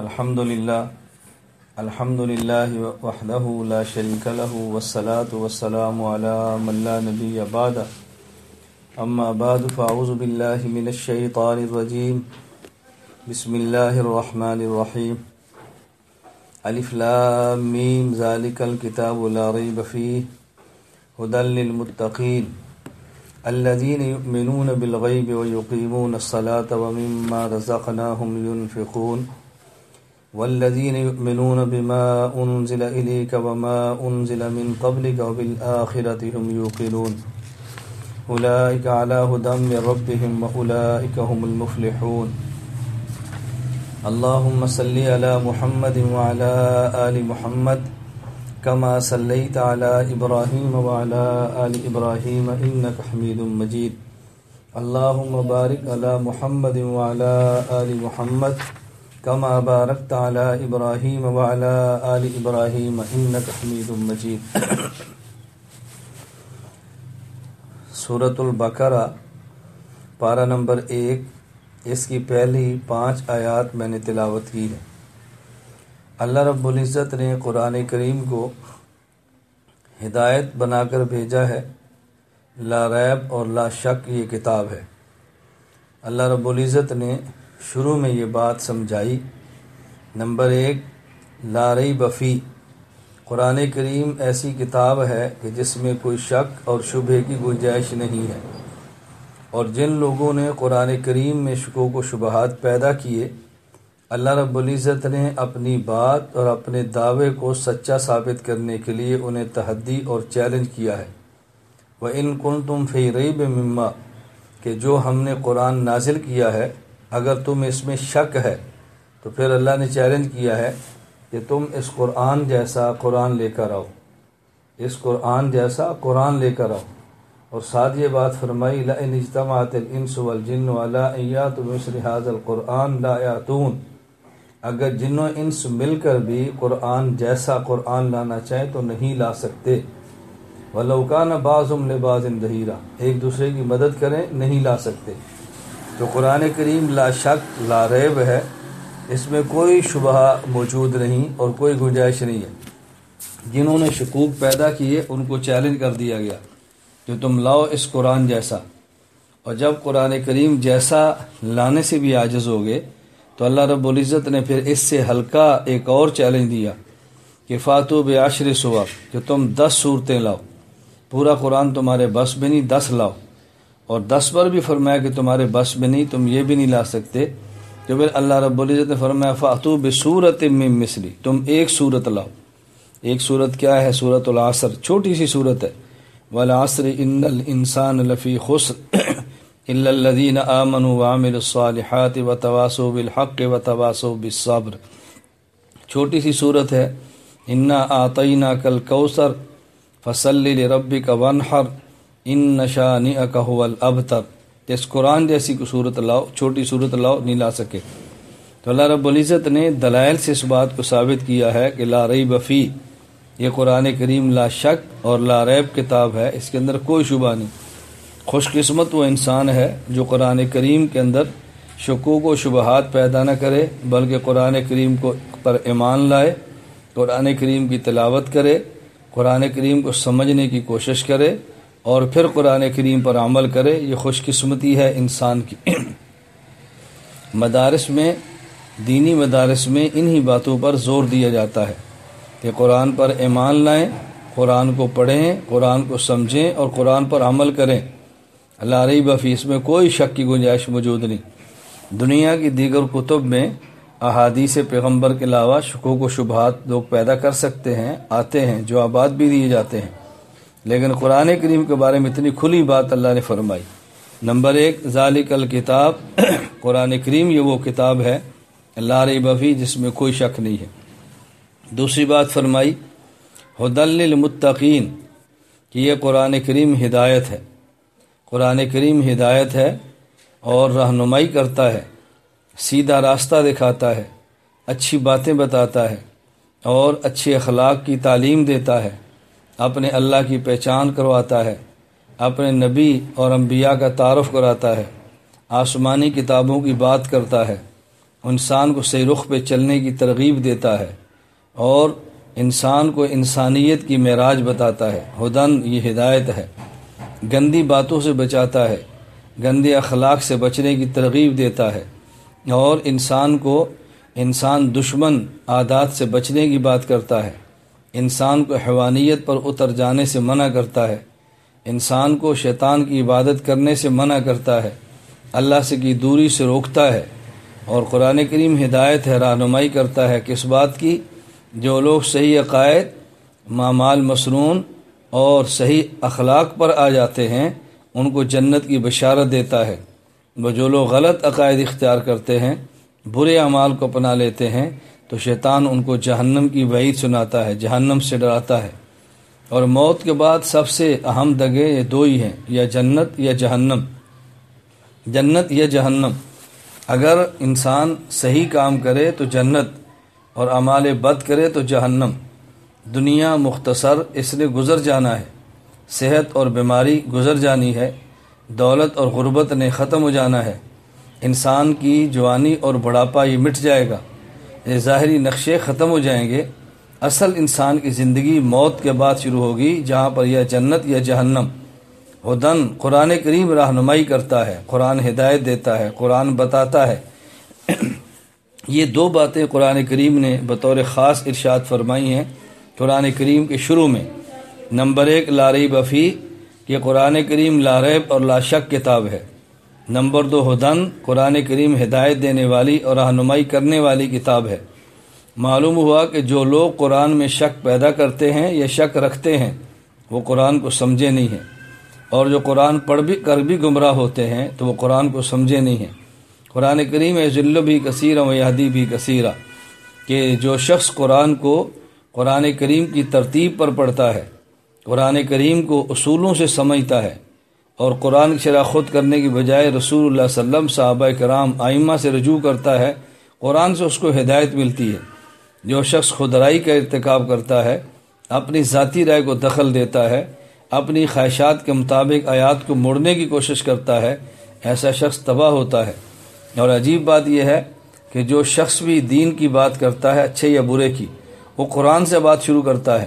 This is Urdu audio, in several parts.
الحمد لله الحمد لله وحده لا شريك له والصلاة والسلام على من لا نبي بعد۔ أما بعد فأعوذ بالله من الشيطان الرجيم بسم الله الرحمن الرحيم ألف لام ميم ذلك الكتاب لا ريب فيه هدى للمتقين الذين يؤمنون بالغيب ويقيمون الصلاة ومما رزقناهم ينفقون والذين يؤمنون بما أنزل إليك وما أنزل من قبلك وبالآخرة هم يوقنون أولئك على هدى من ربهم وأولئك هم المفلحون. اللهم صل على محمد وعلى آل محمد كما صليت على إبراهيم وعلى آل إبراهيم إنك حميد مجيد اللهم بارك على محمد وعلى آل محمد كما باركت على إبراهيم وعلى آل إبراهيم إنك حميد مجيد. سورة البقرہ، پارہ نمبر ایک، اس کی پہلی پانچ آیات میں نے تلاوت کی ہے۔ اللہ رب العزت نے قرآن کریم کو ہدایت بنا کر بھیجا ہے۔ لا ریب اور لا شک یہ کتاب ہے۔ اللہ رب العزت نے شروع میں یہ بات سمجھائی۔ نمبر ایک لارئی بفی قرآن کریم ایسی کتاب ہے کہ جس میں کوئی شک اور شبہ کی گنجائش نہیں ہے۔ اور جن لوگوں نے قرآن کریم میں شکوک و شبہات پیدا کیے، اللہ رب العزت نے اپنی بات اور اپنے دعوے کو سچا ثابت کرنے کے لیے انہیں تحدی اور چیلنج کیا ہے۔ وہ ان کن تم فیریب مما، کہ جو ہم نے قرآن نازل کیا ہے اگر تم اس میں شک ہے، تو پھر اللہ نے چیلنج کیا ہے کہ تم اس قرآن جیسا قرآن لے کر آؤ۔ اس قرآن جیسا قرآن لے کر آؤ۔ اور ساتھ یہ بات فرمائی لَإِنِ اجتماعت الانس والجن ولا ایات مثل هذا القرآن لا یاتون اگر جن و انس مل کر بھی قرآن جیسا قرآن لانا چاہیں تو نہیں لا سکتے۔ ولوکان بعضم لباز دہیرہ ایک دوسرے کی مدد کریں، نہیں لا سکتے۔ تو قرآن کریم لا شک، لا ریب ہے، اس میں کوئی شبہ موجود نہیں اور کوئی گنجائش نہیں ہے۔ جنہوں نے شکوک پیدا کیے، ان کو چیلنج کر دیا گیا کہ تم لاؤ اس قرآن جیسا۔ اور جب قرآن کریم جیسا لانے سے بھی عاجز ہو گئے، تو اللہ رب العزت نے پھر اس سے ہلکا ایک اور چیلنج دیا کہ فاتو بعشر صور کہ تم دس صورتیں لاؤ۔ پورا قرآن تمہارے بس میں نہیں، دس لاؤ۔ اور دس پر بھی فرمایا کہ تمہارے بس میں نہیں، تم یہ بھی نہیں لا سکتے تو پھر اللہ رب العزت نے فرمایا فاتو بصورت من مثلی تم ایک صورت لاؤ۔ ایک صورت کیا ہے؟ صورت العصر، چھوٹی سی صورت ہے۔ والعصر ان الانسان لفی خسر الا الذين امنوا وعملوا الصالحات وتواصوا بالحق وتواصوا بالصبر۔ چھوٹی سی صورت ہے۔ انا اعطیناک الکوثر فصل لربک وانحر ان نشا نشانئک هو الابتر اس قرآن جیسی صورت لاؤ، چھوٹی صورت لاؤ، نہیں لا سکے۔ تو اللہ رب العزت نے دلائل سے اس بات کو ثابت کیا ہے کہ لا ریب فی، یہ قرآن کریم لا شک اور لا ریب کتاب ہے، اس کے اندر کوئی شبہ نہیں۔ خوش قسمت وہ انسان ہے جو قرآن کریم کے اندر شکوک و شبہات پیدا نہ کرے، بلکہ قرآن کریم کو پر ایمان لائے، قرآن کریم کی تلاوت کرے، قرآن کریم کو سمجھنے کی کوشش کرے۔ اور پھر قرآن کریم پر عمل کرے، یہ خوش قسمتی ہے انسان کی۔ مدارس میں، دینی مدارس میں انہی باتوں پر زور دیا جاتا ہے کہ قرآن پر ایمان لائیں، قرآن کو پڑھیں، قرآن کو سمجھیں اور قرآن پر عمل کریں۔ اللہ رئی بفی اس میں کوئی شک کی گنجائش موجود نہیں۔ دنیا کی دیگر کتب میں احادیث پیغمبر کے علاوہ شکوک و شبہات لوگ پیدا کر سکتے ہیں، آتے ہیں، جو آباد بھی دیے جاتے ہیں۔ لیکن قرآن کریم کے بارے میں اتنی کھلی بات اللہ نے فرمائی۔ نمبر ایک، ذالک الکتاب۔ قرآن کریم یہ وہ کتاب ہے اللہ رئی بفی جس میں کوئی شک نہیں ہے۔ دوسری بات فرمائی حدل المتقین کہ یہ قرآن کریم ہدایت ہے۔ قرآن کریم ہدایت ہے اور رہنمائی کرتا ہے، سیدھا راستہ دکھاتا ہے، اچھی باتیں بتاتا ہے اور اچھے اخلاق کی تعلیم دیتا ہے۔ اپنے اللہ کی پہچان کرواتا ہے، اپنے نبی اور انبیاء کا تعارف کراتا ہے، آسمانی کتابوں کی بات کرتا ہے، انسان کو صحیح رخ پہ چلنے کی ترغیب دیتا ہے اور انسان کو انسانیت کی معراج بتاتا ہے۔ ہدن یہ ہدایت ہے۔ گندی باتوں سے بچاتا ہے، گندے اخلاق سے بچنے کی ترغیب دیتا ہے اور انسان کو انسان دشمن عادات سے بچنے کی بات کرتا ہے۔ انسان کو حیوانیت پر اتر جانے سے منع کرتا ہے۔ انسان کو شیطان کی عبادت کرنے سے منع کرتا ہے۔ اللہ سے کی دوری سے روکتا ہے۔ اور قرآن کریم ہدایت ہے، رہنمائی کرتا ہے کس بات کی؟ جو لوگ صحیح عقائد، مامال مسنون اور صحیح اخلاق پر آ جاتے ہیں، ان کو جنت کی بشارت دیتا ہے۔ وہ جو لوگ غلط عقائد اختیار کرتے ہیں، برے اعمال کو اپنا لیتے ہیں تو شیطان ان کو جہنم کی وعید سناتا ہے، جہنم سے ڈراتا ہے۔ اور موت کے بعد سب سے اہم دگے یہ دو ہی ہیں، یا جنت یا جہنم۔ جنت یا جہنم۔ اگر انسان صحیح کام کرے تو جنت، اور اعمال بد کرے تو جہنم۔ دنیا مختصر اس نے گزر جانا ہے۔ صحت اور بیماری گزر جانی ہے۔ دولت اور غربت نے ختم ہو جانا ہے۔ انسان کی جوانی اور بڑھاپا یہ مٹ جائے گا۔ ظاہری نقشے ختم ہو جائیں گے۔ اصل انسان کی زندگی موت کے بعد شروع ہوگی، جہاں پر یا جنت یا جہنم ہدن قرآن کریم رہنمائی کرتا ہے، قرآن ہدایت دیتا ہے، قرآن بتاتا ہے۔ یہ دو باتیں قرآن کریم نے بطور خاص ارشاد فرمائی ہیں قرآن کریم کے شروع میں۔ نمبر ایک لاری بفی کہ قرآن کریم لاریب اور لاشک کتاب ہے۔ نمبر دو ہدن، قرآن کریم ہدایت دینے والی اور رہنمائی کرنے والی کتاب ہے۔ معلوم ہوا کہ جو لوگ قرآن میں شک پیدا کرتے ہیں یا شک رکھتے ہیں، وہ قرآن کو سمجھے نہیں ہیں۔ اور جو قرآن پڑھ بھی، کر بھی گمراہ ہوتے ہیں، تو وہ قرآن کو سمجھے نہیں ہیں۔ قرآن کریم ذل بھی کثیر و یادی بھی کثیرہ کہ جو شخص قرآن کو، قرآن کریم کی ترتیب پر پڑھتا ہے، قرآن کریم کو اصولوں سے سمجھتا ہے۔ اور قرآن کی شرح خود کرنے کی بجائے رسول اللہ صلی اللہ علیہ وسلم صحابہ کرام آئمہ سے رجوع کرتا ہے، قرآن سے اس کو ہدایت ملتی ہے۔ جو شخص خدرائی کا ارتکاب کرتا ہے، اپنی ذاتی رائے کو دخل دیتا ہے، اپنی خواہشات کے مطابق آیات کو موڑنے کی کوشش کرتا ہے، ایسا شخص تباہ ہوتا ہے۔ اور عجیب بات یہ ہے کہ جو شخص بھی دین کی بات کرتا ہے اچھے یا برے کی، وہ قرآن سے بات شروع کرتا ہے۔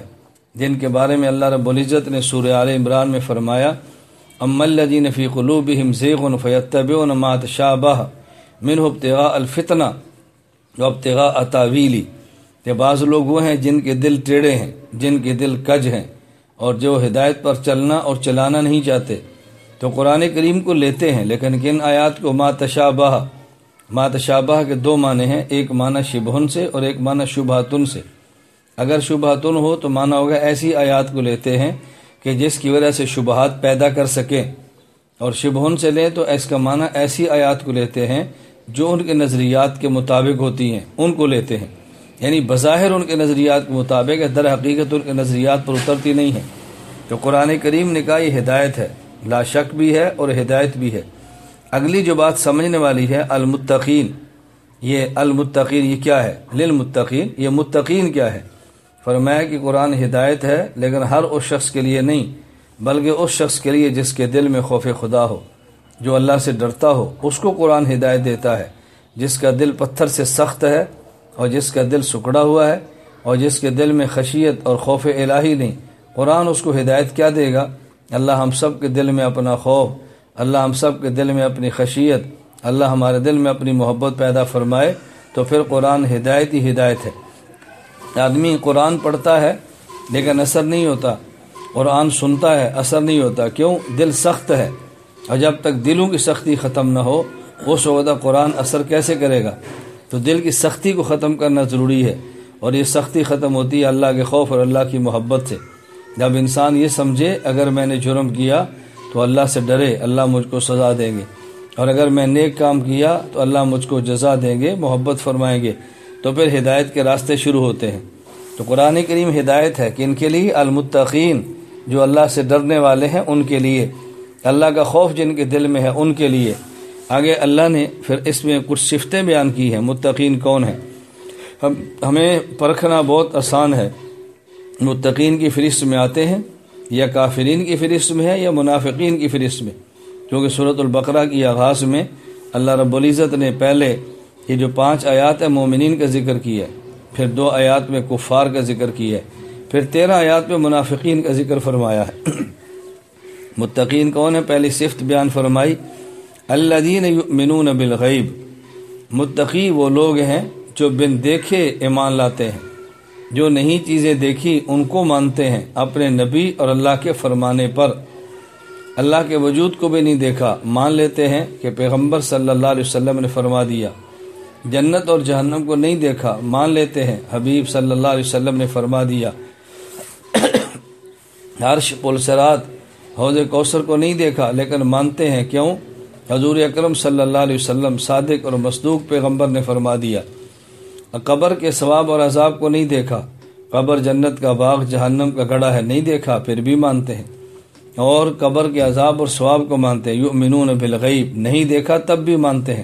جن کے بارے میں اللہ رب العزت نے سورہ عال عمران میں فرمایا ام الدین فی قلوبہم زیغن فیتبعون ما تشابہ منہ ابتغاء الفتنہ و ابتغاء کہ بعض لوگ وہ ہیں جن کے دل ٹیڑے ہیں، جن کے دل کج ہیں اور جو ہدایت پر چلنا اور چلانا نہیں چاہتے۔ تو قرآن کریم کو لیتے ہیں، لیکن کن آیات کو ما تشابہ؟ ما تشابہ کے دو معنی ہیں، ایک معنی شبہن سے اور ایک معنی شبہاتن سے۔ اگر شبہاتن ہو تو معنی ہوگا ایسی آیات کو لیتے ہیں کہ جس کی وجہ سے شبہات پیدا کر سکیں اور شبہن سے لیں تو اس کا معنی ایسی آیات کو لیتے ہیں جو ان کے نظریات کے مطابق ہوتی ہیں، ان کو لیتے ہیں۔ یعنی بظاہر ان کے نظریات کے مطابق ہے، در حقیقت ان کے نظریات پر اترتی نہیں ہے۔ تو قرآن کریم نے کہا، یہ ہدایت ہے۔ لا شک بھی ہے اور ہدایت بھی ہے۔ اگلی جو بات سمجھنے والی ہے، المتقین۔ یہ المتقین، یہ کیا ہے؟ للمتقین، یہ متقین کیا ہے؟ فرمایا کہ قرآن ہدایت ہے، لیکن ہر اس شخص کے لیے نہیں، بلکہ اس شخص کے لیے جس کے دل میں خوف خدا ہو، جو اللہ سے ڈرتا ہو، اس کو قرآن ہدایت دیتا ہے۔ جس کا دل پتھر سے سخت ہے اور جس کا دل سکڑا ہوا ہے اور جس کے دل میں خشیت اور خوف الہی نہیں، قرآن اس کو ہدایت کیا دے گا؟ اللہ ہم سب کے دل میں اپنا خوف، اللہ ہم سب کے دل میں اپنی خشیت، اللہ ہمارے دل میں اپنی محبت پیدا فرمائے، تو پھر قرآن ہدایت ہی ہدایت ہے۔ آدمی قرآن پڑھتا ہے لیکن اثر نہیں ہوتا، قرآن سنتا ہے، اثر نہیں ہوتا۔ کیوں؟ دل سخت ہے۔ اور جب تک دلوں کی سختی ختم نہ ہو، وہ سودا قرآن اثر کیسے کرے گا؟ تو دل کی سختی کو ختم کرنا ضروری ہے۔ اور یہ سختی ختم ہوتی ہے اللہ کے خوف اور اللہ کی محبت سے۔ جب انسان یہ سمجھے، اگر میں نے جرم کیا تو اللہ سے ڈرے، اللہ مجھ کو سزا دیں گے۔ اور اگر میں نیک کام کیا تو اللہ مجھ کو جزا دیں گے، محبت فرمائیں گے۔ تو پھر ہدایت کے راستے شروع ہوتے ہیں۔ تو قرآن کریم ہدایت ہے کہ ان کے لیے المتقین جو اللہ سے ڈرنے والے ہیں، ان کے لیے۔ اللہ کا خوف جن کے دل میں ہے، ان کے لیے۔ آگے اللہ نے پھر اس میں کچھ صفتیں بیان کی ہیں۔ متقین کون ہیں؟ ہم ہمیں پرکھنا بہت آسان ہے۔ متقین کی فہرست میں آتے ہیں، یا کافرین کی فہرست میں ہے، یا منافقین کی فہرست میں۔ کیونکہ صورت البقرہ کی آغاز میں اللہ رب العزت نے پہلے یہ جو پانچ آیات ہے مومنین کا ذکر کیا ہے، پھر دو آیات میں کفار کا ذکر کیا ہے، پھر تیرہ آیات میں منافقین کا ذکر فرمایا ہے۔ متقین کون ہے؟ پہلی صفت بیان فرمائی اللہ دین یؤمنون بالغیب۔ متقی وہ لوگ ہیں جو بن دیکھے ایمان لاتے ہیں، جو نہیں چیزیں دیکھی ان کو مانتے ہیں اپنے نبی اور اللہ کے فرمانے پر۔ اللہ کے وجود کو بھی نہیں دیکھا، مان لیتے ہیں کہ پیغمبر صلی اللہ علیہ وسلم نے فرما دیا۔ جنت اور جہنم کو نہیں دیکھا، مان لیتے ہیں۔ حبیب صلی اللہ علیہ وسلم نے فرما دیا، عرش پلسرات، حوض کوثر کو نہیں دیکھا، لیکن مانتے ہیں۔ کیوں؟ حضور اکرم صلی اللہ علیہ وسلم صادق اور مصدوق پیغمبر نے فرما دیا، قبر کے ثواب اور عذاب کو نہیں دیکھا۔ قبر جنت کا باغ، جہنم کا گڑا ہے، نہیں دیکھا، پھر بھی مانتے ہیں۔ اور قبر کے عذاب اور ثواب کو مانتے ہیں۔ یؤمنون بالغیب، نہیں دیکھا، تب بھی مانتے ہیں۔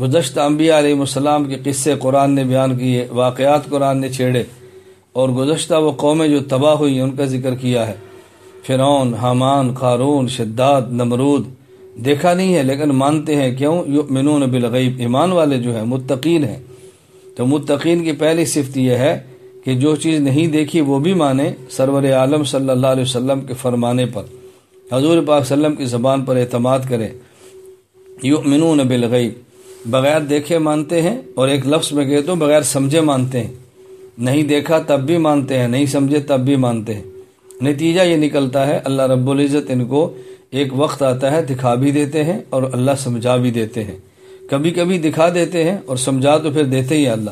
گزشتہ انبیاء علیہ السلام کے قصے قرآن نے بیان کیے، واقعات قرآن نے چھیڑے، اور گزشتہ وہ قومیں جو تباہ ہوئی ان کا ذکر کیا ہے۔ فرعون، حامان، قارون، شداد، نمرود، دیکھا نہیں ہے، لیکن مانتے ہیں، کیوں؟ یؤمنون بالغیب، ایمان والے جو ہیں، متقین ہیں۔ تو متقین کی پہلی صفت یہ ہے کہ جو چیز نہیں دیکھی، وہ بھی مانے سرور عالم صلی اللہ علیہ وسلم کے فرمانے پر۔ حضور پاک وسلم کی زبان پر اعتماد کرے یؤمنون بالغیب بغیر دیکھے مانتے ہیں اور ایک لفظ میں کہے تو بغیر سمجھے مانتے ہیں۔ نہیں دیکھا تب بھی مانتے ہیں، نہیں سمجھے تب بھی مانتے ہیں۔ نتیجہ یہ نکلتا ہے، اللہ رب العزت ان کو ایک وقت آتا ہے، دکھا بھی دیتے ہیں اور اللہ سمجھا بھی دیتے ہیں۔ کبھی کبھی دکھا دیتے ہیں اور سمجھا تو پھر دیتے ہی اللہ۔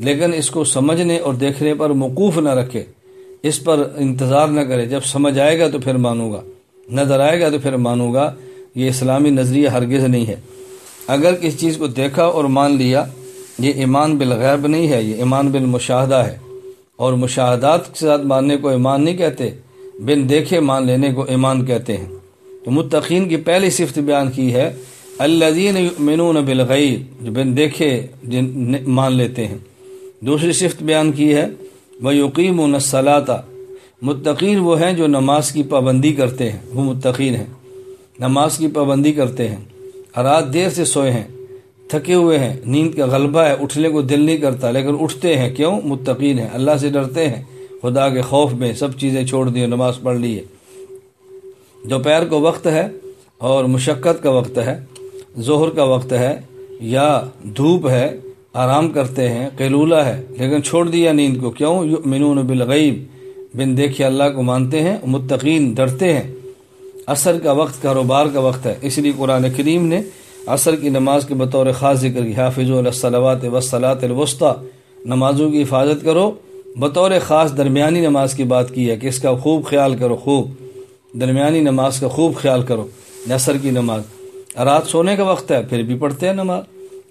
لیکن اس کو سمجھنے اور دیکھنے پر موقوف نہ رکھے، اس پر انتظار نہ کرے۔ جب سمجھ آئے گا تو پھر مانوں گا، نظر آئے گا تو پھر مانوں گا۔ یہ اسلامی نظریہ ہرگز نہیں ہے۔ اگر کسی چیز کو دیکھا اور مان لیا، یہ ایمان بالغیب نہیں ہے، یہ ایمان بالمشاہدہ ہے۔ اور مشاہدات کے ساتھ ماننے کو ایمان نہیں کہتے، بن دیکھے مان لینے کو ایمان کہتے ہیں۔ تو متقین کی پہلی صفت بیان کی ہے، الذین یؤمنون بالغیب، جو بن دیکھے، جن مان لیتے ہیں۔ دوسری صفت بیان کی ہے وہ یقیم و متقین وہ ہیں جو نماز کی پابندی کرتے ہیں، وہ متقین ہیں۔ نماز کی پابندی کرتے ہیں۔ رات دیر سے سوئے ہیں، تھکے ہوئے ہیں۔ نیند کا غلبہ ہے، اٹھنے کو دل نہیں کرتا، لیکن اٹھتے ہیں۔ کیوں؟ متقین ہیں، اللہ سے ڈرتے ہیں۔ خدا کے خوف میں سب چیزیں چھوڑ دی نماز پڑھ لی ہے۔ دوپہر کو وقت ہے اور مشقت کا وقت ہے، ظہر کا وقت ہے، یا دھوپ ہے، آرام کرتے ہیں قیلولہ ہے، لیکن چھوڑ دیا نیند کو۔ کیوں؟ منون بالغیب، بن دیکھے اللہ کو مانتے ہیں، متقین، ڈرتے ہیں۔ عصر کا وقت، کاروبار کا وقت ہے۔ اس لیے قرآن کریم نے عصر کی نماز کے بطور خاص ذکر کی حافظ الصلاوات وسلاۃ الوسطی، نمازوں کی حفاظت کرو۔ بطور خاص درمیانی نماز کی بات کی ہے کہ اس کا خوب خیال کرو، خوب درمیانی نماز کا خوب خیال کرو، عصر کی نماز۔ رات سونے کا وقت ہے، پھر بھی پڑھتے ہیں نماز۔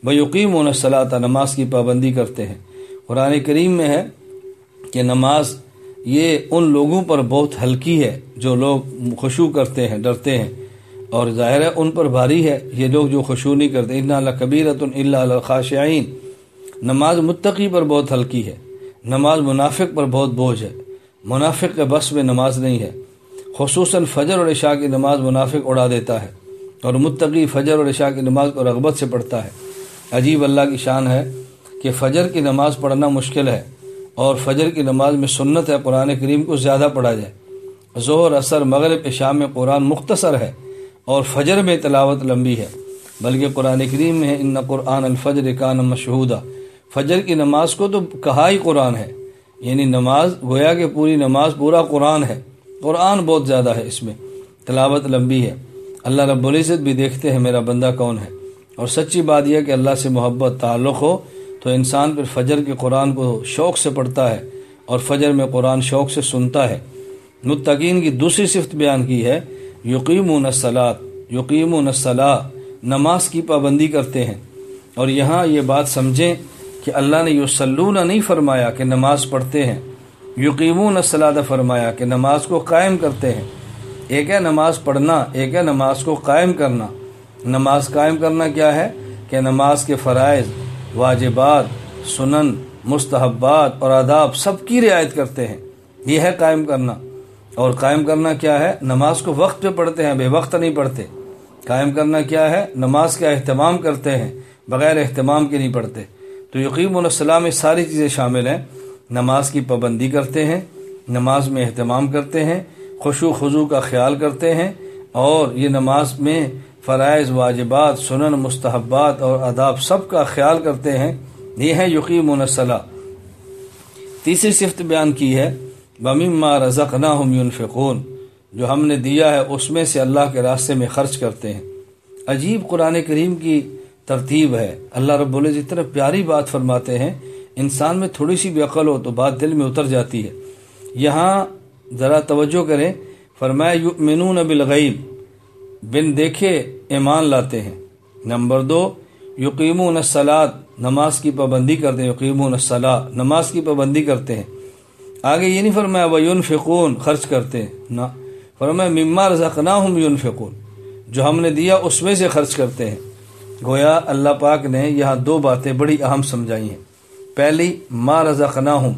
بیقیم و صلاح نماز کی پابندی کرتے ہیں۔ قرآن کریم میں ہے کہ نماز یہ ان لوگوں پر بہت ہلکی ہے جو لوگ خوشو کرتے ہیں، ڈرتے ہیں۔ اور ظاہر ہے ان پر بھاری ہے۔ یہ لوگ جو خوشو نہیں کرتے۔ ان اللہ کبیرت اللہ الخاشعین نماز متقی پر بہت ہلکی ہے۔ نماز منافق پر بہت بوجھ ہے۔ منافق کے بس میں نماز نہیں ہے۔ خصوصاً فجر اور عشاء کی نماز منافق اڑا دیتا ہے۔ اور متقی فجر اور عشاء کی نماز کو رغبت سے پڑھتا ہے۔ عجیب اللہ کی شان ہے کہ فجر کی نماز پڑھنا مشکل ہے۔ اور فجر کی نماز میں سنت ہے، قرآن کریم کو زیادہ پڑھا جائے۔ ظہر اثر مغرب، عشاء میں قرآن مختصر ہے اور فجر میں تلاوت لمبی ہے۔ بلکہ قرآن کریم میں ان قرآن الفجر کان مشہودہ فجر کی نماز کو تو کہا ہی قرآن ہے۔ یعنی نماز، گویا کہ پوری نماز پورا قرآن ہے۔ قرآن بہت زیادہ ہے اس میں۔ تلاوت لمبی ہے۔ اللہ رب العزت بھی دیکھتے ہیں، میرا بندہ کون ہے؟ اور سچی بات یہ کہ اللہ سے محبت، تعلق ہو تو انسان پھر فجر کے قرآن کو شوق سے پڑھتا ہے اور فجر میں قرآن شوق سے سنتا ہے۔ متقین کی دوسری صفت بیان کی ہے یقیم و نسلات یقیم و نماز کی پابندی کرتے ہیں۔ اور یہاں یہ بات سمجھیں کہ اللہ نے یوسلون نہیں فرمایا کہ نماز پڑھتے ہیں۔ یقیم و نسلاد فرمایا کہ نماز کو قائم کرتے ہیں۔ ایک ہے نماز پڑھنا، ایک ہے نماز کو قائم کرنا۔ نماز قائم کرنا کیا ہے؟ کہ نماز کے فرائض واجبات، سنن، مستحبات اور آداب سب کی رعایت کرتے ہیں۔ یہ ہے قائم کرنا۔ اور قائم کرنا کیا ہے؟ نماز کو وقت پہ پڑھتے ہیں، بے وقت نہیں پڑھتے۔ قائم کرنا کیا ہے؟ نماز کا اہتمام کرتے ہیں، بغیر اہتمام کے نہیں پڑھتے۔ تو یقین السلام میں ساری چیزیں شامل ہیں۔ نماز کی پابندی کرتے ہیں، نماز میں اہتمام کرتے ہیں خوشو خضو کا خیال کرتے ہیں۔ اور یہ نماز میں فرائض، واجبات، سنن، مستحبات اور اداب سب کا خیال کرتے ہیں۔ یہ ہے یقین منصلہ تیسری صفت بیان کی ہے بمما رزق نہ ہم جو ہم نے دیا ہے، اس میں سے اللہ کے راستے میں خرچ کرتے ہیں۔ عجیب قرآن کریم کی ترتیب ہے۔ اللہ رب العزت اتنا پیاری بات فرماتے ہیں۔ انسان میں تھوڑی سی بھی عقل ہو تو بات دل میں اتر جاتی ہے۔ یہاں ذرا توجہ کریں۔ فرمایا، یؤمنون بالغیب۔ بن دیکھے ایمان لاتے ہیں۔ نمبر دو، یقیمون الصلاۃ نماز کی پابندی کرتے ہیں۔ یقیمون الصلاح نماز کی پابندی کرتے ہیں۔ آگے یہ نہیں فرمایا وہ یون فکون خرچ کرتے ہیں۔ نہ، فرمایا، مما رزقناہم ہوں یون فکون جو ہم نے دیا اس میں سے خرچ کرتے ہیں۔ گویا اللہ پاک نے یہاں دو باتیں بڑی اہم سمجھائی ہیں۔ پہلی، ما رزقنا ہوں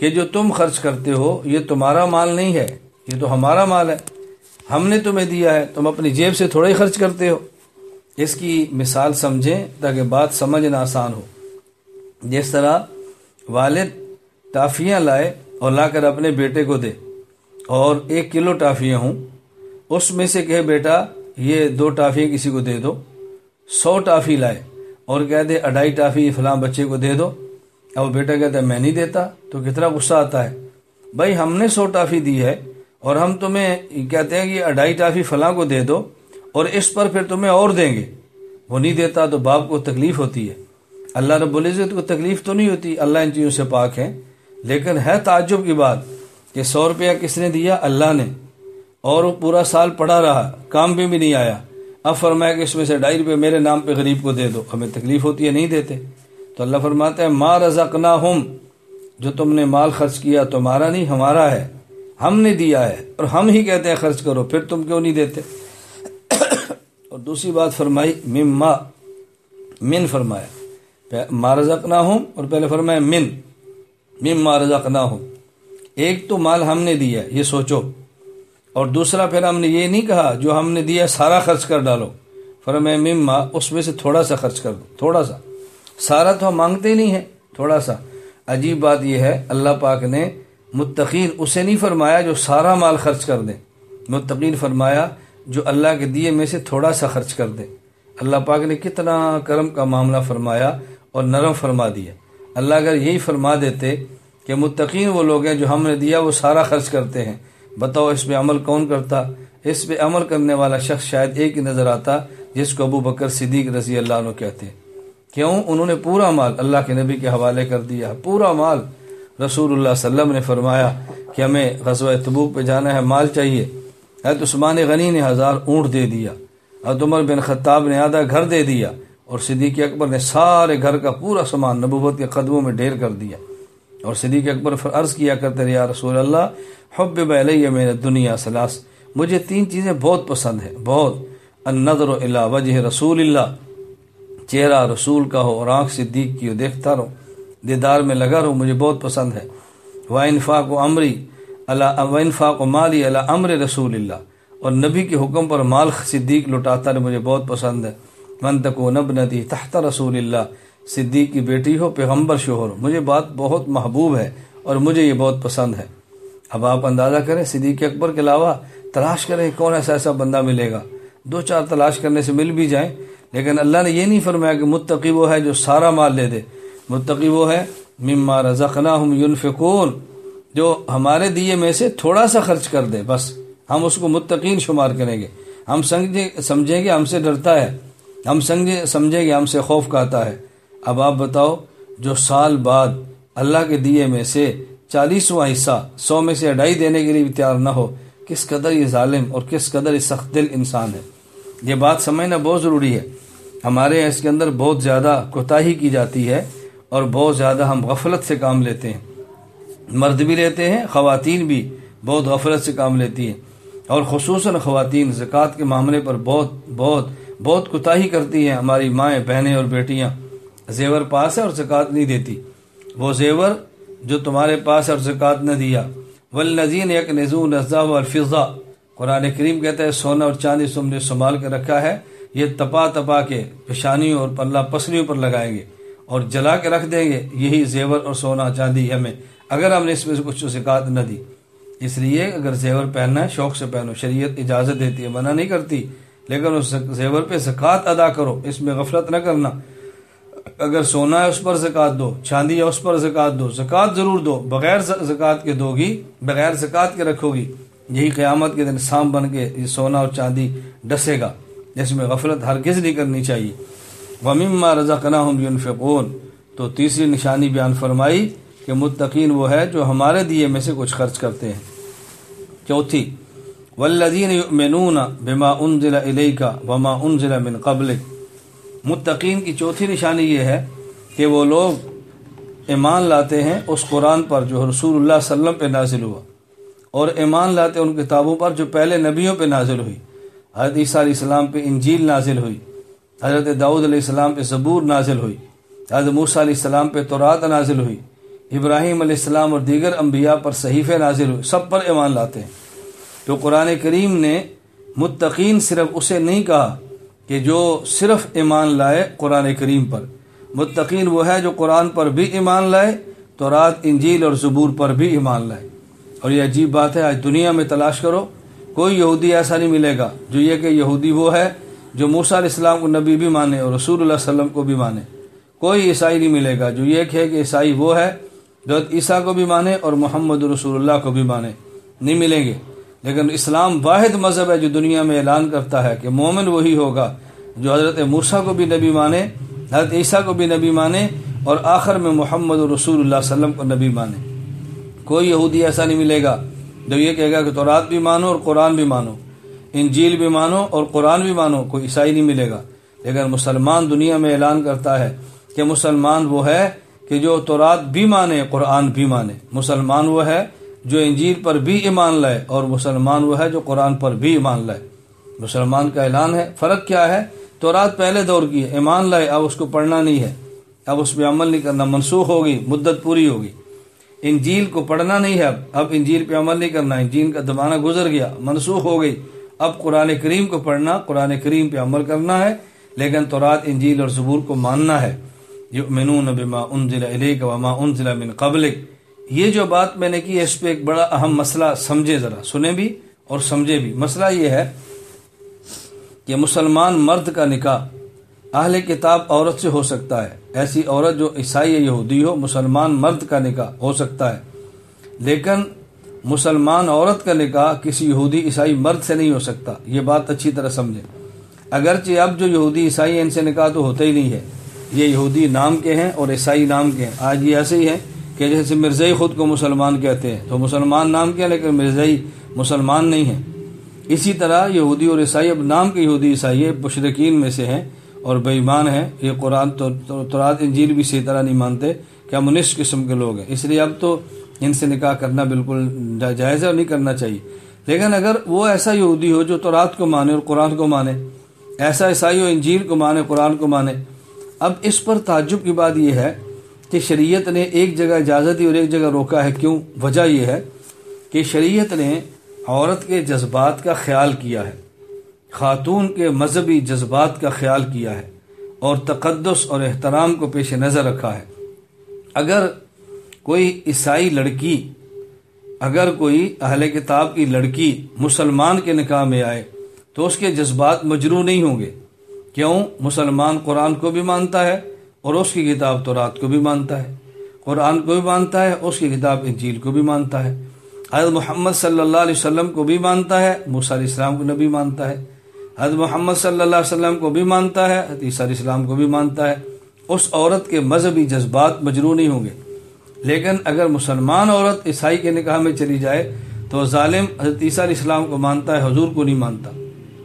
کہ جو تم خرچ کرتے ہو، یہ تمہارا مال نہیں ہے، یہ تو ہمارا مال ہے۔ ہم نے تمہیں دیا ہے، تم اپنی جیب سے تھوڑا ہی خرچ کرتے ہو۔ اس کی مثال سمجھیں تاکہ بات سمجھنا آسان ہو۔ جس طرح والد ٹافیاں لائے اور لا کر اپنے بیٹے کو دے، اور ایک کلو ٹافیاں ہوں، اس میں سے کہے، بیٹا، یہ دو ٹافیاں کسی کو دے دو۔ سو ٹافی لائے اور کہہ دے اڑائی ٹافی فلاں بچے کو دے دو۔ اب بیٹا کہتا ہے، میں نہیں دیتا، تو کتنا غصہ آتا ہے؟ بھائی، ہم نے سو ٹافی دی ہے اور ہم تمہیں کہتے ہیں کہ اڑائی ٹافی فلاں کو دے دو اور اس پر پھر تمہیں اور دیں گے۔ وہ نہیں دیتا تو باپ کو تکلیف ہوتی ہے۔ اللہ رب العزت کو تکلیف تو نہیں ہوتی، اللہ ان چیزوں سے پاک ہے لیکن ہے تعجب کی بات کہ سو روپیہ کس نے دیا؟ اللہ نے۔ اور وہ پورا سال پڑا رہا، کام بھی بھی نہیں آیا۔ اب فرمایا کہ اس میں سے ڈھائی روپے میرے نام پہ غریب کو دے دو، ہمیں تکلیف ہوتی ہے، نہیں دیتے۔ تو اللہ فرماتے ہیں ماں رزقنا ہم جو تم نے مال خرچ کیا تمہارا نہیں، ہمارا ہے۔ ہم نے دیا ہے اور ہم ہی کہتے ہیں خرچ کرو، پھر تم کیوں نہیں دیتے؟ اور دوسری بات فرمائی، مما، من فرمایا۔ ماں رزقنا ہوں اور پہلے فرمایا، من۔ مم ماں رزقنا ہوں ایک تو مال ہم نے دیا یہ سوچو۔ اور دوسرا پھر ہم نے یہ نہیں کہا، جو ہم نے دیا سارا خرچ کر ڈالو۔ فرمایا، مما، اس میں سے تھوڑا سا خرچ کر دو، تھوڑا سا۔ سارا تو ہم مانگتے نہیں ہیں، تھوڑا سا۔ عجیب بات یہ ہے، اللہ پاک نے متقین اسے نہیں فرمایا جو سارا مال خرچ کر دے۔ متقین فرمایا جو اللہ کے دیے میں سے تھوڑا سا خرچ کر دے۔ اللہ پاک نے کتنا کرم کا معاملہ فرمایا اور نرم فرما دیا۔ اللہ اگر یہی فرما دیتے کہ متقین وہ لوگ ہیں جو ہم نے دیا، وہ سارا خرچ کرتے ہیں۔ بتاؤ اس پہ عمل کون کرتا؟ اس پہ عمل کرنے والا شخص شاید ایک ہی نظر آتا، جس کو ابو بکر صدیق رضی اللہ عنہ کہتے۔ ہیں کیوں؟ انہوں نے پورا مال اللہ کے نبی کے حوالے کر دیا۔ پورا مال۔ رسول اللہ صلی اللہ علیہ وسلم نے فرمایا کہ ہمیں غزوہ تبوک پہ جانا ہے، مال چاہیے۔ حضرت عثمان غنی نے ہزار اونٹ دے دیا۔ حضرت عمر بن خطاب نے آدھا گھر دے دیا۔ اور صدیق اکبر نے سارے گھر کا پورا سامان نبوت کے قدموں میں ڈھیر کر دیا۔ اور صدیق اکبر عرض کیا کرتے یا رسول اللہ حب علیہ میرے دنیا سلاس مجھے تین چیزیں بہت پسند ہیں۔ بہت۔ النظر الى وجہ رسول اللہ۔ چہرہ رسول کا ہو اور آنکھ صدیق کی ہو، دیکھتا رہو دیدار میں لگا رہو مجھے بہت پسند ہے۔ و انفاق و عمری اللہ و انفاق و مالی اللہ امر رسول اللہ اور نبی کے حکم پر مال صدیق لٹاتا رہے، مجھے بہت پسند ہے۔ من تک و نب ندی تحت رسول اللہ صدیق کی بیٹی ہو، پیغمبر شوہر مجھے بات بہت محبوب ہے اور مجھے یہ بہت پسند ہے۔ اب آپ اندازہ کریں، صدیق اکبر کے علاوہ تلاش کریں، کون ایسا ایسا بندہ ملے گا؟ دو چار تلاش کرنے سے مل بھی جائیں، لیکن اللہ نے یہ نہیں فرمایا کہ متقی وہ ہے جو سارا مال لے دے۔ متقی وہ ہے، مما رزقنا ہم یونفقون جو ہمارے دیے میں سے تھوڑا سا خرچ کر دے، بس ہم اس کو متقین شمار کریں گے۔ ہم سمجھیں گے ہم سے ڈرتا ہے، ہم سمجھیں گے ہم سے خوف کہتا ہے۔ اب آپ بتاؤ، جو سال بعد اللہ کے دیے میں سے چالیسواں حصہ، سو میں سے اڈائی دینے کے لیے بھی تیار نہ ہو، کس قدر یہ ظالم اور کس قدر یہ سخت دل انسان ہے۔ یہ بات سمجھنا بہت ضروری ہے۔ ہمارے اس کے اندر بہت زیادہ کوتاہی کی جاتی ہے۔ اور بہت زیادہ ہم غفلت سے کام لیتے ہیں۔ مرد بھی لیتے ہیں، خواتین بھی بہت غفلت سے کام لیتی ہیں۔ اور خصوصاً خواتین زکوٰۃ کے معاملے پر بہت بہت بہت کوتاہی کرتی ہیں۔ ہماری مائیں، بہنیں اور بیٹیاں زیور پاس ہے اور زکوٰۃ نہیں دیتی۔ وہ زیور جو تمہارے پاس اور زکوٰۃ نہ دیا۔ ولنزین نظو نزا و الفضا قرآن کریم کہتا ہے، سونا اور چاندی تم نے سنبھال کے رکھا ہے، یہ تپا تپا کے پیشانیوں اور پلہ پسلیوں پر لگائیں گے۔ اور جلا کے رکھ دیں گے، یہی زیور اور سونا چاندی ہمیں۔ اگر ہم نے اس میں سے کچھ زکات نہ دی، اس لیے اگر زیور پہننا ہے، شوق سے پہنو، شریعت اجازت دیتی ہے، منع نہیں کرتی۔ لیکن اس زیور پہ زکوٰۃ ادا کرو، اس میں غفلت نہ کرنا۔ اگر سونا ہے، اس پر زکوٰۃ دو، چاندی ہے، اس پر زکوٰۃ دو۔ زکوٰۃ ضرور دو، بغیر زکوٰۃ کے دو گی بغیر زکوٰۃ کے رکھو گی۔ یہی قیامت کے دن سام بن کے یہ سونا اور چاندی ڈسے گا، جس میں غفلت ہرگز نہیں کرنی چاہیے۔ ومما رضا قنا ہوں تو تیسری نشانی بیان فرمائی کہ متقین وہ ہے جو ہمارے دیے میں سے کچھ خرچ کرتے ہیں۔ چوتھی والذین یؤمنون بما انزل الیک وما انزل من قبلک متقین کی چوتھی نشانی یہ ہے کہ وہ لوگ ایمان لاتے ہیں اس قرآن پر جو رسول اللہ صلی اللہ علیہ وسلم پہ نازل ہوا۔ اور ایمان لاتے ان کتابوں پر جو پہلے نبیوں پہ نازل ہوئی۔ حضرت عیسیٰ علیہ السلام پہ انجیل نازل ہوئی۔ حضرت داؤد علیہ السلام پہ زبور نازل ہوئی۔ حضرت موسیٰ علیہ السلام پہ تورات نازل ہوئی۔ ابراہیم علیہ السلام اور دیگر انبیاء پر صحیفے نازل ہوئے۔ سب پر ایمان لاتے ہیں۔ تو قرآن کریم نے متقین صرف اسے نہیں کہا کہ جو صرف ایمان لائے قرآن کریم پر۔ متقین وہ ہے جو قرآن پر بھی ایمان لائے تو رات انجیل اور زبور پر بھی ایمان لائے۔ اور یہ عجیب بات ہے، آج دنیا میں تلاش کرو۔ کوئی یہودی ایسا نہیں ملے گا جو یہ کہ یہودی وہ ہے جو موسیٰ علیہ السلام کو نبی بھی مانے اور رسول اللہ علیہ وسلم کو بھی مانے۔ کوئی عیسائی نہیں ملے گا۔ جو یہ کہے کہ عیسائی وہ ہے جو عیسیٰ کو بھی مانے اور محمد رسول اللہ کو بھی مانے۔ نہیں ملیں گے۔ لیکن اسلام واحد مذہب ہے جو دنیا میں اعلان کرتا ہے کہ مومن وہی ہوگا جو حضرت موسیٰ کو بھی نبی مانے، حضرت عیسیٰ کو بھی نبی مانے اور آخر میں محمد رسول اللہ علیہ وسلم کو نبی مانے۔ کوئی یہودی ایسا نہیں ملے گا جو یہ کہے گا کہ تورات بھی مانو اور قرآن بھی مانو۔ انجیل بھی مانو اور قرآن بھی مانو، کوئی عیسائی نہیں ملے گا۔ لیکن مسلمان دنیا میں اعلان کرتا ہے کہ مسلمان وہ ہے کہ جو تورات بھی مانے، قرآن بھی مانے۔ مسلمان وہ ہے جو انجیل پر بھی ایمان لائے اور مسلمان وہ ہے جو قرآن پر بھی ایمان لائے۔ مسلمان کا اعلان ہے، فرق کیا ہے؟ تو رات پہلے دور کی ہے، ایمان لائے، اب اس کو پڑھنا نہیں ہے۔ اب اس پہ عمل نہیں کرنا، منسوخ ہوگی، مدت پوری ہوگی۔ انجیل کو پڑھنا نہیں ہے اب اب انجیل پہ عمل نہیں کرنا، انجیل کا زمانہ گزر گیا، منسوخ ہو گئی۔ اب قرآن کریم کو پڑھنا، قرآن کریم پہ عمل کرنا ہے، لیکن تو رات انجیل اور زبور کو ماننا ہے۔ یؤمنون بما انزل الیک وما انزل من قبلک۔ یہ جو بات میں نے کی، اس پہ ایک بڑا اہم مسئلہ سمجھے ذرا۔ سنیں بھی اور سمجھے بھی۔ مسئلہ یہ ہے کہ مسلمان مرد کا نکاح اہل کتاب عورت سے ہو سکتا ہے۔ ایسی عورت جو عیسائی یہودی ہو، مسلمان مرد کا نکاح ہو سکتا ہے۔ لیکن مسلمان عورت کا نکاح کسی یہودی عیسائی مرد سے نہیں ہو سکتا۔ یہ بات اچھی طرح سمجھے اگرچہ اب جو یہودی عیسائی ہیں ان سے نکاح تو ہوتا ہی نہیں ہے۔ یہ یہودی نام کے ہیں اور عیسائی نام کے ہیں۔ آج یہ ایسے ہی ہیں کہ جیسے مرزائی خود کو مسلمان کہتے ہیں۔ تو مسلمان نام کے ہیں لیکن مرزائی مسلمان نہیں ہیں۔ اسی طرح یہودی اور عیسائی اب نام کے یہودی عیسائی مشرقین میں سے ہیں اور بے ایمان ہیں۔ یہ قرآن تو تورات، انجیل بھی اسی طرح نہیں مانتے کہ ہم قسم کے لوگ ہیں۔ اس لیے اب تو ان سے نکاح کرنا بالکل جائز ہے اور نہیں کرنا چاہیے۔ لیکن اگر وہ ایسا یہودی ہو جو تورات کو مانے اور قرآن کو مانے، ایسا عیسائی ہو، انجیل کو مانے، قرآن کو مانے، اب اس پر تعجب کی بات یہ ہے کہ شریعت نے ایک جگہ اجازت دی اور ایک جگہ روکا ہے۔ کیوں؟ وجہ یہ ہے کہ شریعت نے عورت کے جذبات کا خیال کیا ہے۔ خاتون کے مذہبی جذبات کا خیال کیا ہے اور تقدس اور احترام کو پیش نظر رکھا ہے۔ اگر کوئی عیسائی لڑکی، اگر کوئی اہل کتاب کی لڑکی مسلمان کے نکاح میں آئے، تو اس کے جذبات مجرو نہیں ہوں گے۔ کیوں؟ مسلمان قرآن کو بھی مانتا ہے اور اس کی کتاب تو رات کو بھی مانتا ہے۔ قرآن کو بھی مانتا ہے، اس کی کتاب انجیل کو بھی مانتا ہے۔ حضرت محمد صلی اللہ علیہ وسلم کو بھی مانتا ہے، موسیٰ علیہ السلام کو نبی مانتا ہے۔ حضرت محمد صلی اللہ علیہ وسلم کو بھی مانتا ہے، حضرت عیسیٰ علیہ السلام کو بھی مانتا ہے۔ اس عورت کے مذہبی جذبات مجرو نہیں ہوں گے۔ لیکن اگر مسلمان عورت عیسائی کے نکاح میں چلی جائے تو ظالم حضرت عیسیٰ علیہ السلام کو مانتا ہے، حضور کو نہیں مانتا۔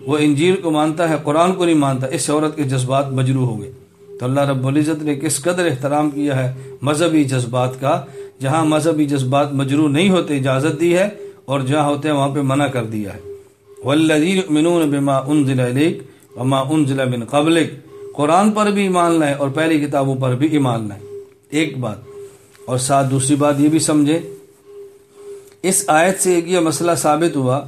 وہ انجیل کو مانتا ہے، قرآن کو نہیں مانتا۔ اس عورت کے جذبات مجرو ہوں گے۔ تو اللہ رب العزت نے کس قدر احترام کیا ہے مذہبی جذبات کا، جہاں مذہبی جذبات مجرو نہیں ہوتے، اجازت دی ہے اور جہاں ہوتے ہیں، وہاں پہ منع کر دیا ہے۔ ولدین بما انزل الیک وما انزل من قبلک قرآن پر بھی ایمان لائیں اور پہلی کتابوں پر بھی ایمان لائیں۔ ایک بات اور ساتھ دوسری بات یہ بھی سمجھے، اس آیت سے ایک یہ مسئلہ ثابت ہوا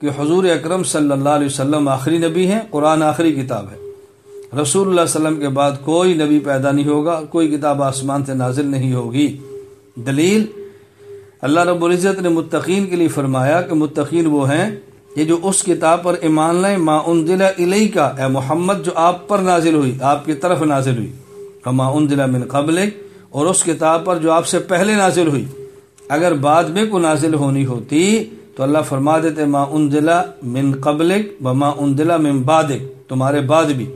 کہ حضور اکرم صلی اللہ علیہ وسلم آخری نبی ہیں، قرآن آخری کتاب ہے۔ رسول اللہ علیہ وسلم کے بعد کوئی نبی پیدا نہیں ہوگا، کوئی کتاب آسمان سے نازل نہیں ہوگی۔ دلیل، اللہ رب العزت نے متقین کے لیے فرمایا کہ متقین وہ ہیں یہ جو اس کتاب پر ایمان لائیں، ما انزل علیہ کا اے محمد جو آپ پر نازل ہوئی، آپ کی طرف نازل ہوئی۔ ما انزل من قبل اور اس کتاب پر جو آپ سے پہلے نازل ہوئی۔ اگر بعد میں کو نازل ہونی ہوتی تو اللہ فرما دیتے، ما انزل من قبل و ما انزل من بعد تمہارے بعد بھی۔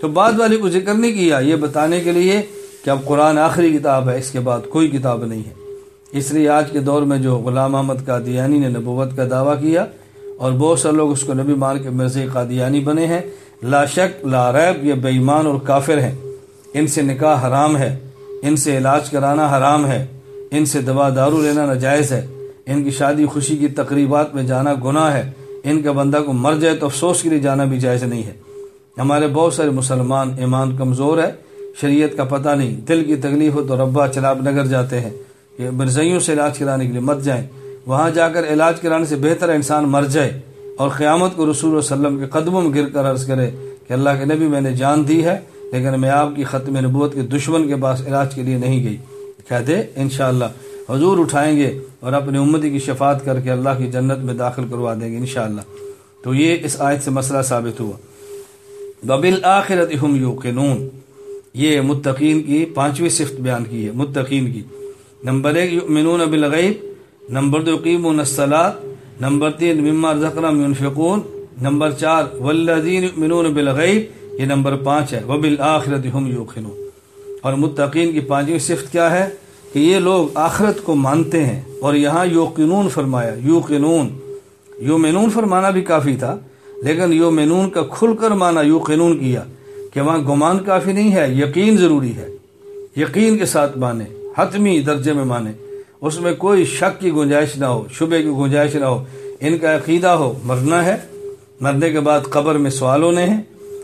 تو بعد والی کو ذکر نہیں کیا، یہ بتانے کے لیے کہ اب قرآن آخری کتاب ہے، اس کے بعد کوئی کتاب نہیں ہے۔ اس لیے آج کے دور میں جو غلام احمد قادیانی نے نبوت کا دعویٰ کیا، اور بہت سے لوگ اس کو نبی مان کے مرضی قادیانی بنے ہیں۔ لا شک، لا ریب، یہ بے ایمان اور کافر ہیں۔ ان سے نکاح حرام ہے۔ ان سے علاج کرانا حرام ہے، ان سے دوا دارو لینا ناجائز ہے، ان کی شادی خوشی کی تقریبات میں جانا گناہ ہے، ان کا بندہ کو مر جائے تو افسوس کے لیے جانا بھی جائز نہیں ہے۔ ہمارے بہت سارے مسلمان ایمان کمزور ہے شریعت کا پتہ نہیں، دل کی تکلیف ہو تو ربا چناب نگر جاتے ہیں یہ مرزیوں سے علاج کرانے کے لیے مت جائیں۔ وہاں جا کر علاج کرانے سے بہتر انسان مر جائے۔ اور قیامت کو رسول وسلم کے قدموں میں گر کر عرض کرے کہ اللہ کے نبی میں نے جان دی ہے لیکن میں آپ کی ختم نبوت کے دشمن کے پاس علاج کے لیے نہیں گئی۔ کہہ دے، انشاءاللہ حضور اٹھائیں گے اور اپنی امتی کی شفاعت کر کے اللہ کی جنت میں داخل کروا دیں گے، انشاءاللہ۔ تو یہ اس آیت سے مسئلہ ثابت ہوا۔ ببل آخرت ہم یوقنون۔ یہ متقین کی پانچویں صفت بیان کی ہے، متقین کی۔ نمبر ایک، یؤمنون بالغیب۔ نمبر دو قیم الصلاۃ نمبر تین، مما رزقناهم ينفقون۔ نمبر چار، والذین یؤمنون بالغیب۔ یہ نمبر پانچ ہے۔ وبالآخرت ہم یوقنون۔ اور متقین کی پانچویں صفت کیا ہے؟ کہ یہ لوگ آخرت کو مانتے ہیں۔ اور یہاں یوقنون فرمایا۔ یوقنون۔ یومنون فرمانا بھی کافی تھا، لیکن یومنون کا کھل کر مانا یوقنون کیا، کہ وہاں گمان کافی نہیں ہے، یقین ضروری ہے۔ یقین کے ساتھ مانے، حتمی درجے میں مانے۔ اس میں کوئی شک کی گنجائش نہ ہو، شبے کی گنجائش نہ ہو۔ ان کا عقیدہ ہو، مرنا ہے۔ مرنے کے بعد قبر میں سوال ہونے ہیں۔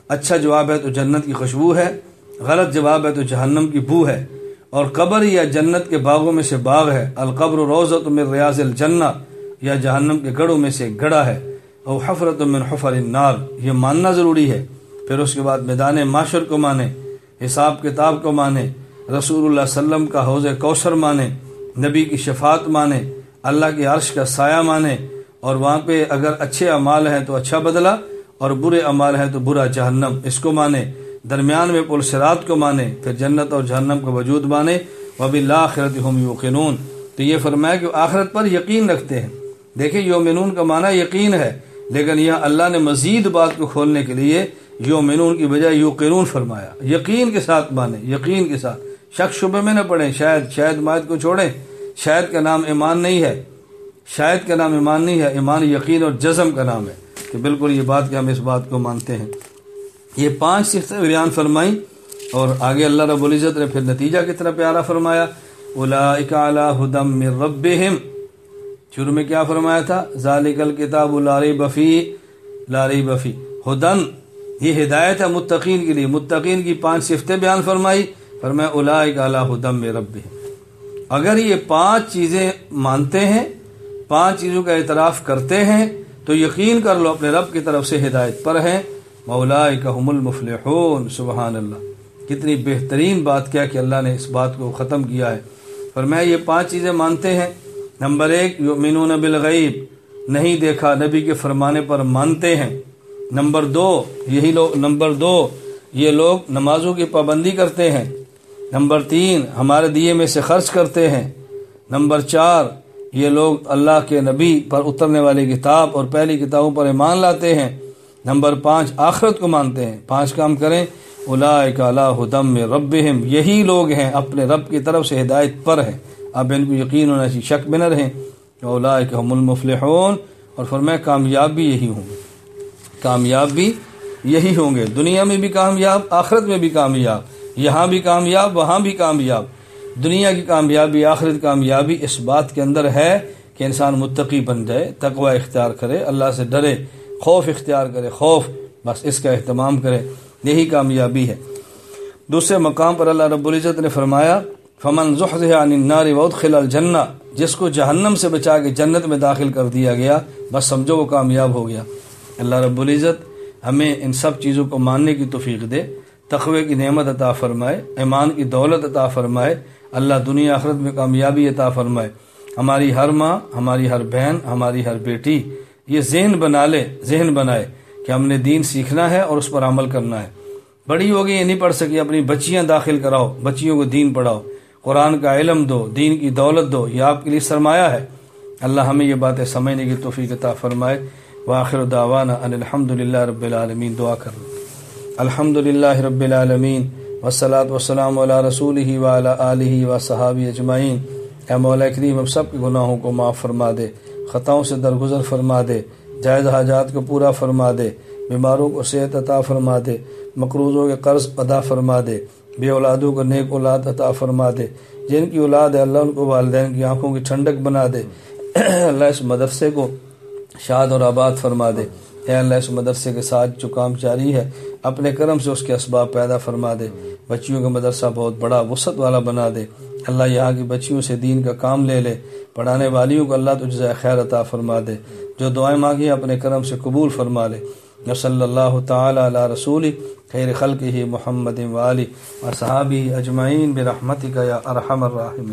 اچھا جواب ہے تو جنت کی خوشبو ہے، غلط جواب ہے تو جہنم کی بو ہے۔ اور قبر یا جنت کے باغوں میں سے باغ ہے۔ القبر روزت من ریاض الجنہ، یا جہنم کے گڑوں میں سے گڑا ہے۔ اور حفرت من حفر النار، یہ ماننا ضروری ہے۔ پھر اس کے بعد میدان معاشر کو مانے، حساب کتاب کو مانے، رسول اللہ وسلم کا حوض کوثر مانے، نبی کی شفاعت مانے، اللہ کے عرش کا سایہ مانے۔ اور وہاں پہ اگر اچھے اعمال ہیں تو اچھا بدلہ اور برے اعمال ہیں تو برا جہنم۔ اس کو مانے۔ درمیان میں پلسرات کو مانے۔ پھر جنت اور جہنم کا وجود مانے۔ وبی اللہ آخرت ہم یوقنون۔ تو یہ فرمایا کہ آخرت پر یقین رکھتے ہیں۔ دیکھیں، یومنون کا معنی یقین ہے۔ لیکن یہاں اللہ نے مزید بات کو کھولنے کے لیے یومنون کی بجائے یوقنون فرمایا۔ یقین کے ساتھ مانے۔ یقین کے ساتھ۔ شک شبے میں نہ پڑھیں۔ شاید شاید مائد کو چھوڑیں۔ شاید کا نام ایمان نہیں ہے۔ شاید کا نام ایمان نہیں ہے۔ ایمان یقین اور جزم کا نام ہے۔ کہ بالکل یہ بات کہ ہم اس بات کو مانتے ہیں۔ یہ پانچ صفتیں بیان فرمائی اور آگے اللہ رب العزت نے پھر نتیجہ کتنا پیارا فرمایا۔ ہدم من ربہم۔ شروع میں کیا فرمایا تھا؟ ذالک الکتاب لاری بفی لاری بفی ہدن، یہ ہدایت ہے متقین کے لیے۔ متقین کی پانچ صفتیں بیان فرمائی۔ فرمایا اولائک علی ہدم من ربہم۔ اگر یہ پانچ چیزیں مانتے ہیں، پانچ چیزوں کا اعتراف کرتے ہیں تو یقین کر لو اپنے رب کی طرف سے ہدایت پر ہیں۔ مولا کام المفلحون، سبحان اللہ۔ کتنی بہترین بات کیا کہ اللہ نے اس بات کو ختم کیا ہے۔ پر میں یہ پانچ چیزیں مانتے ہیں۔ نمبر ایک، یؤمنون بالغیب۔ نہیں دیکھا نبی کے فرمانے پر مانتے ہیں۔ نمبر دو، یہی لوگ، نمبر دو، یہ لوگ نمازوں کی پابندی کرتے ہیں۔ نمبر تین، ہمارے دیے میں سے خرچ کرتے ہیں۔ نمبر چار یہ لوگ اللہ کے نبی پر اترنے والی کتاب اور پہلی کتابوں پر ایمان لاتے ہیں۔ نمبر پانچ، آخرت کو مانتے ہیں۔ پانچ کام کریں۔ ہدم رب یہی لوگ ہیں، اپنے رب کی طرف سے ہدایت پر ہیں۔ اب ان کو یقین ہونا چاہیے، شک میں نہ رہیں۔ هم المفلحون۔ اور فرمائے کامیاب بھی یہی ہوں۔ گے کامیاب بھی یہی ہوں گے۔ دنیا میں بھی کامیاب، آخرت میں بھی کامیاب۔ یہاں بھی کامیاب، وہاں بھی کامیاب۔ دنیا کی کامیابی، آخرت کامیابی اس بات کے اندر ہے کہ انسان متقی بن جائے، تقوی اختیار کرے، اللہ سے ڈرے، خوف اختیار کرے، خوف، بس اس کا اہتمام کرے۔ یہی کامیابی ہے۔ دوسرے مقام پر اللہ رب العزت نے فرمایا، فمن ظہر عن النار وادخل الجنہ جس کو جہنم سے بچا کے جنت میں داخل کر دیا گیا، بس سمجھو وہ کامیاب ہو گیا۔ اللہ رب العزت ہمیں ان سب چیزوں کو ماننے کی توفیق دے، تقوی کی نعمت عطا فرمائے، ایمان کی دولت عطا فرمائے اللہ دنیا آخرت میں کامیابی عطا فرمائے۔ ہماری ہر ماں، ہماری ہر بہن، ہماری ہر بیٹی، یہ ذہن بنا لے، ذہن بنائے کہ ہم نے دین سیکھنا ہے اور اس پر عمل کرنا ہے۔ بڑی ہوگی یہ نہیں پڑھ سکی اپنی بچیاں داخل کراؤ، بچیوں کو دین پڑھاؤ۔ قرآن کا علم دو، دین کی دولت دو، یہ آپ کے لیے سرمایہ ہے۔ اللہ ہمیں یہ باتیں سمجھنے کی توفیق عطا فرمائے۔ واخر دعوانا ان الحمد للہ رب العالمین۔ دعا کر۔ الحمد للہ رب العالمین۔ وسلاۃ وسلام علیہ رسول ہی ولا علیہ و صحابی اجمعین۔ اے مولا کریم ہم سب کے گناہوں کو معاف فرما دے، خطاؤں سے درگزر فرما دے، جائز حاجات کو پورا فرما دے، بیماروں کو صحت عطا فرما دے، مقروضوں کے قرض ادا فرما دے، بے اولادوں کو نیک اولاد عطا فرما دے۔ جن کی اولاد ہے، اللہ ان کو والدین کی آنکھوں کی ٹھنڈک بنا دے۔ اللہ اس مدرسے کو شاد اور آباد فرما دے۔ اے اللہ، اس مدرسے کے ساتھ جو کام جاری ہے، اپنے کرم سے اس کے اسباب پیدا فرما دے۔ بچیوں کا مدرسہ بہت بڑا وسعت والا بنا دے۔ اللہ یہاں کی بچیوں سے دین کا کام لے لے۔ پڑھانے والیوں کو اللہ تجزہ خیر عطا فرما دے۔ جو دعائیں مانگی اپنے کرم سے قبول فرما لے۔ صلی اللہ تعالی علی رسول خیر خلق ہی محمد والی و صحابی اجمعین برحمتک یا ارحم الراحمین۔